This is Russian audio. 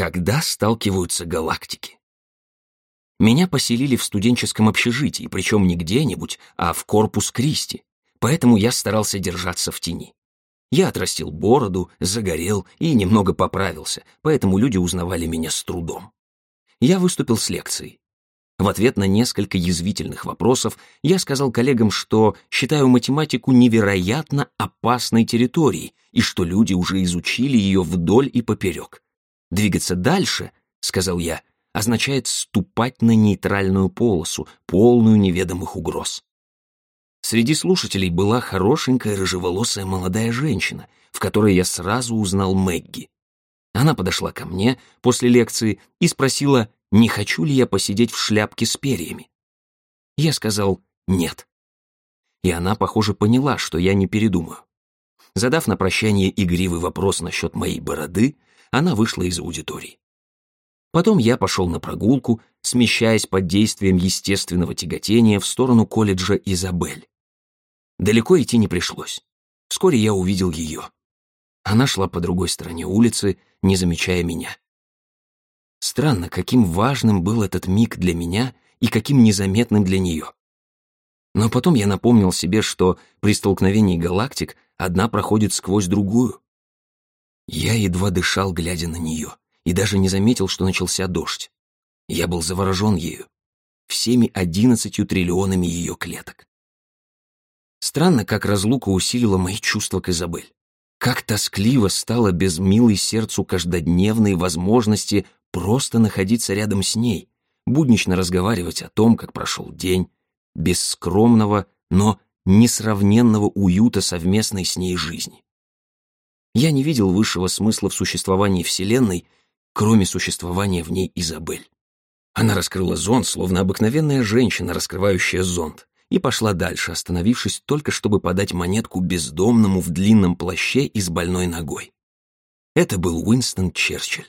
Когда сталкиваются галактики? Меня поселили в студенческом общежитии, причем не где-нибудь, а в корпус Кристи, поэтому я старался держаться в тени. Я отрастил бороду, загорел и немного поправился, поэтому люди узнавали меня с трудом. Я выступил с лекцией. В ответ на несколько язвительных вопросов я сказал коллегам, что считаю математику невероятно опасной территорией и что люди уже изучили ее вдоль и поперек. Двигаться дальше, сказал я, означает ступать на нейтральную полосу, полную неведомых угроз. Среди слушателей была хорошенькая рыжеволосая молодая женщина, в которой я сразу узнал Мэгги. Она подошла ко мне после лекции и спросила, не хочу ли я посидеть в шляпке с перьями. Я сказал «нет». И она, похоже, поняла, что я не передумаю. Задав на прощание игривый вопрос насчет моей бороды, она вышла из аудитории. Потом я пошел на прогулку, смещаясь под действием естественного тяготения в сторону колледжа Изабель. Далеко идти не пришлось. Вскоре я увидел ее. Она шла по другой стороне улицы, не замечая меня. Странно, каким важным был этот миг для меня и каким незаметным для нее. Но потом я напомнил себе, что при столкновении галактик одна проходит сквозь другую. Я едва дышал, глядя на нее, и даже не заметил, что начался дождь. Я был заворожен ею, всеми одиннадцатью триллионами ее клеток. Странно, как разлука усилила мои чувства к Изабель. Как тоскливо стало без милой сердцу каждодневной возможности просто находиться рядом с ней, буднично разговаривать о том, как прошел день, без скромного, но несравненного уюта совместной с ней жизни. Я не видел высшего смысла в существовании Вселенной, кроме существования в ней Изабель. Она раскрыла зонт, словно обыкновенная женщина, раскрывающая зонт, и пошла дальше, остановившись только чтобы подать монетку бездомному в длинном плаще и с больной ногой. Это был Уинстон Черчилль.